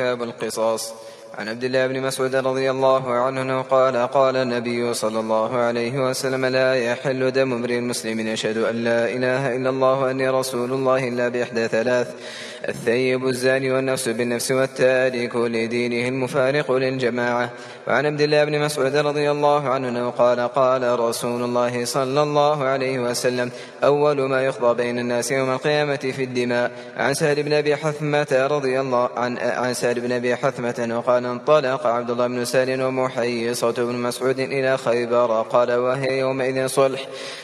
كتاب القصاص. عن عبد الله بن مسعود رضي الله عنه قال قال النبي صلى الله عليه وسلم لا يحل دم امرئ مسلم يشهد أن لا إله إلا الله وأني رسول الله إلا بإحدى ثلاث الثيب الزاني والنفس بالنفس والتارك لدينه المفارق للجماعة. وعن عبد الله بن مسعود رضي الله عنه قال قال رسول الله صلى الله عليه وسلم أول ما يقضى بين الناس يوم القيامة في الدماء عن سهل بن أبي حثمة رضي الله عن عن سهل بن أبي حثمة وقال انطلق عبد الله بن سالم ومحيصة بن مسعود إلى خيبر. قال وهي يومئذ صلح.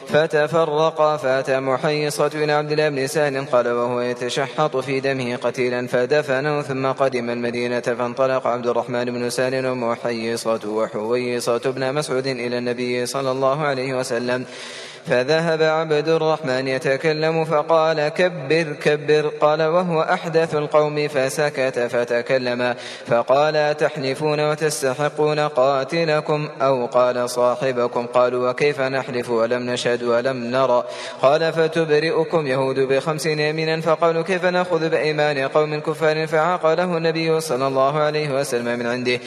فتفرقا فأتى محيصة إلى عبد الله بن سالم قال وهو يتشحط في دمه قتيلا. فدفنه ثم قدم المدينة فانطلق عبد الرحمن بن سالم ومحيصة وحويصة بن مسعود إلى النبي صلى الله عليه وسلم. فذهب عبد الرحمن يتكلم فقال كبر كبر. قال وهو أحدث القوم. فسكت فتكلم فقال تحلفون وتستحقون قاتلكم أو قال صاحبكم قالوا وكيف نحلف ولم نشهد ولم نرى قال فتبرئكم يهود بخمسين يمينا فقالوا كيف نأخذ بأيمان قوم كفار فعاقله النبي صلى الله عليه وسلم من عنده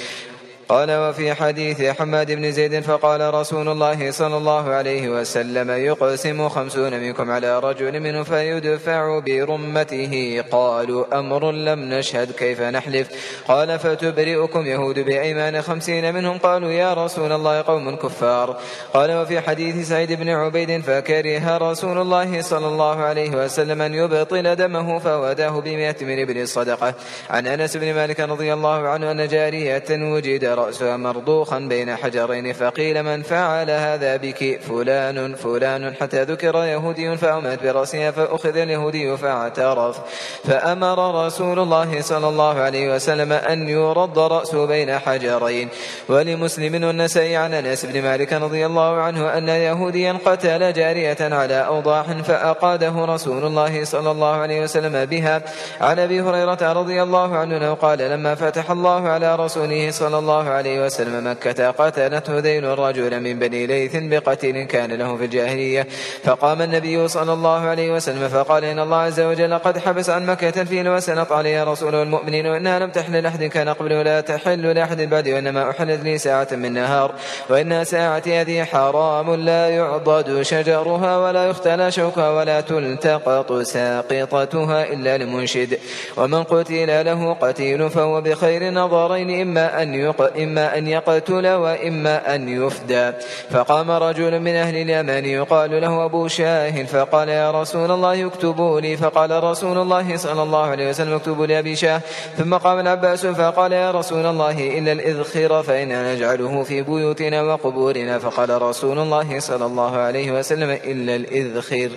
قال وفي حديث حماد بن زيد فقال رسول الله صلى الله عليه وسلم يقسم خمسون منكم على رجل منه فيدفع برمته. قالوا أمر لم نشهد كيف نحلف؟ قال فتبرئكم يهود بأيمان خمسين منهم. قالوا يا رسول الله قوم كفار. قال وفي حديث سعيد بن عبيد فكره رسول الله صلى الله عليه وسلم أن يبطل دمه فوداه بمئة من إبل الصدقة عن أنس بن مالك رضي الله عنه أن جارية وجد رأسها مرضوخا بين حجرين فقيل من فعل هذا بك؟ فلان فلان حتى ذكر يهودي فأمت برأسها فأخذ اليهودي فاعترف. فأمر رسول الله صلى الله عليه وسلم أن يرد رأسه بين حجرين. ولمسلم والنسائي عن أنس بن مالك رضي الله عنه أن يهوديا قتل جارية على أوضاح فأقاده رسول الله صلى الله عليه وسلم بها. عن أبي هريرة رضي الله عنه قال لما فتح الله على رسوله صلى الله الله عليه وسلم مكة قتلته ذيل الرجل من بني ليث بقتيل كان له في الجاهلية. فقام النبي صلى الله عليه وسلم فقال إن الله عز وجل قد حبس عن مكة الفيل وسنط عليها رسوله المؤمنين وإنها لم تحل لأحد كان قبل ولا تحل لأحد بعد وإنما أحلت لي ساعة من نهار. وإن ساعتي هذه حرام لا يعضد شجرها ولا يختلى شوكها ولا تلتقط ساقطتها إلا لمنشد. ومن قتل له قتيل فهو بخير نظرين إما أن يق إما أن يقتل وإما أن يفدى. فقام رجل من أهل اليمن يقال له أبو شاه فقال يا رسول الله اكتبوا لي. فقال رسول الله صلى الله عليه وسلم اكتبوا لأبي شاه ثم قام العباس فقال يا رسول الله إلا الإذخر فإنا نجعله في بيوتنا وقبورنا. فقال رسول الله صلى الله عليه وسلم إلا الإذخر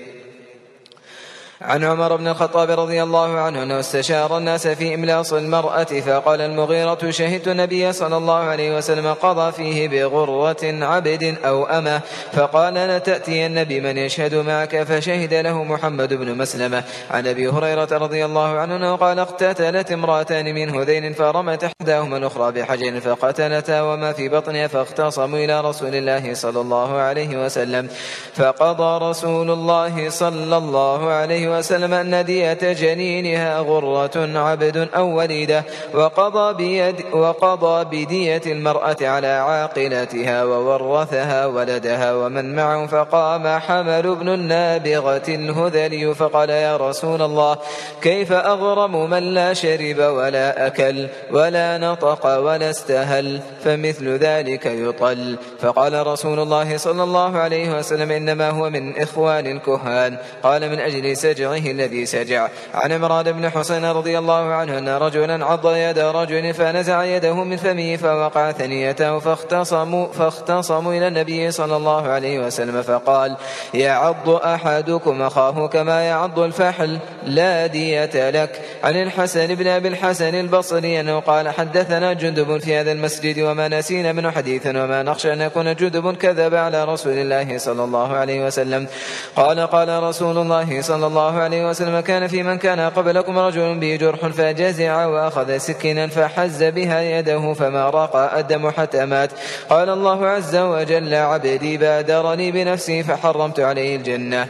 عن عمر بن الخطاب رضي الله عنه أنه استشار الناس في إملاص المرأة فقال المغيرة شهدت النبي صلى الله عليه وسلم قضى فيه بغرة عبد أو أمة فقال لتأتين بمن يشهد معك؟ فشهد له محمد بن مسلمة. عن أبي هريرة رضي الله عنه أنه قال اقتتلت امرأتان من هذين فرمت إحداهما الأخرى بحجر فقتلتا وما في بطنها فاختصموا إلى رسول الله صلى الله عليه وسلم. فقضى رسول الله صلى الله وسلم أن دية جنينها غرة عبد أو وليدة وقضى, بيد وقضى بدية المرأة على عاقلتها وورثها ولدها ومن معه فقام حمل بن النابغة الهذلي فقال يا رسول الله كيف أغرم من لا شرب ولا أكل ولا نطق ولا استهل فمثل ذلك يطل؟ فقال رسول الله صلى الله عليه وسلم إنما هو من إخوان الكهان. قال من أجل سجن سجعه الذي سجع. عن عمران بن حسين رضي الله عنه أن رجلا عض يد رجل فنزع يده من فمه فوقع ثنيته فاختصموا فاختصموا إلى النبي صلى الله عليه وسلم فقال يعض أحدكم أخاه كما يعض الفحل. لا دية لك. عن الحسن بن أبي الحسن البصري أنه قال حدثنا جندب في هذا المسجد وما نسينا منه حديثا وما نخشى أن يكون جندب كذب على رسول الله صلى الله عليه وسلم. قال قال رسول الله صلى الله الله عليه وسلم كان في من كان قبلكم رجل به جرح فجزع وأخذ سكينا فحز بها يده فما راق الدم حتى مات. قال الله عز وجل عبدي بادرني بنفسي فحرمت عليه الجنة.